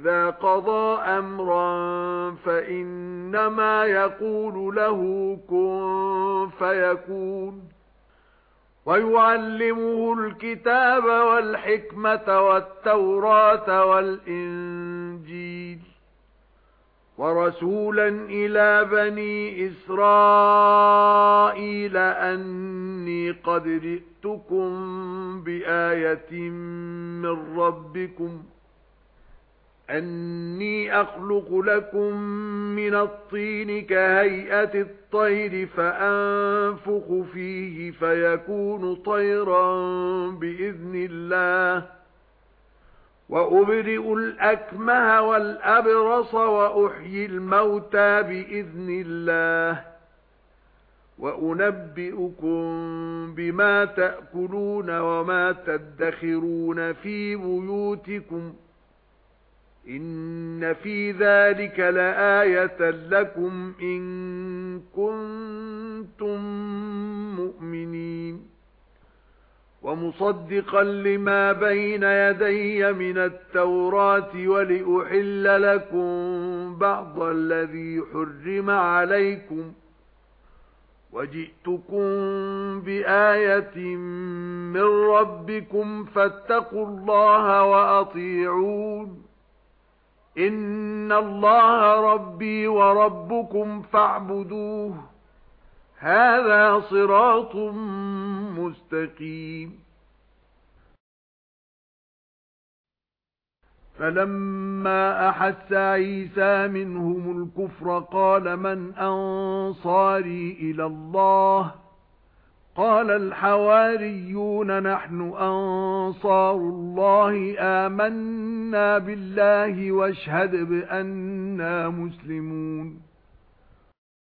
إِذَا قَضَى أَمْرًا فَإِنَّمَا يَقُولُ لَهُ كُن فَيَكُونُ وَيُعَلِّمُهُ الْكِتَابَ وَالْحِكْمَةَ وَالتَّوْرَاةَ وَالْإِنْجِيلَ وَرَسُولًا إِلَى بَنِي إِسْرَائِيلَ أَنِّي قَدْ جِئْتُكُم بِآيَةٍ مِّن رَّبِّكُمْ أَنِّي أَخْلُقُ لَكُم مِّنَ الطِّينِ كَهَيْئَةِ الطَّيْرِ فَأَنفُخُ فِيهِ فَيَكُونُ طَيْرًا بِإِذْنِ اللَّهِ وَأُبْرِئُ الْأَكْمَهَ وَالْأَبْرَصَ وَأُحْيِي الْمَوْتَى بِإِذْنِ اللَّهِ وَأُنَبِّئُكُم بِمَا تَأْكُلُونَ وَمَا تَدَّخِرُونَ فِي بُيُوتِكُمْ إِنَّ فِي ذَلِكَ لَآيَةً لَكُمْ إِن كُنتُم مُّؤْمِنِينَ وَمُصَدِّقًا لِّمَا بَيْنَ يَدَيَّ مِنَ التَّوْرَاةِ وَلِأُحِلَّ لَكُم بَعْضَ الَّذِي حُرِّمَ عَلَيْكُمْ وَجِئْتُكُم بِآيَةٍ مِّن رَّبِّكُمْ فَاتَّقُوا اللَّهَ وَأَطِيعُونِ إِنَّ اللَّهَ رَبِّي وَرَبُّكُمْ فَاعْبُدُوهُ. هَذَا صِرَاطٌ مُسْتَقِيمٌ. فَلَمَّا أَحَسَّ عِيسَى مِنْهُمُ الْكُفْرَ قَالَ مَنْ أَنصَارِي إِلَى اللَّهِ قَالَ الْحَوَارِيُّونَ نَحْنُ أَنصَارُ اللَّهِ آمَنَّا بِاللَّهِ وَاشْهَدْ بِأَنَّا مُسْلِمُونَ.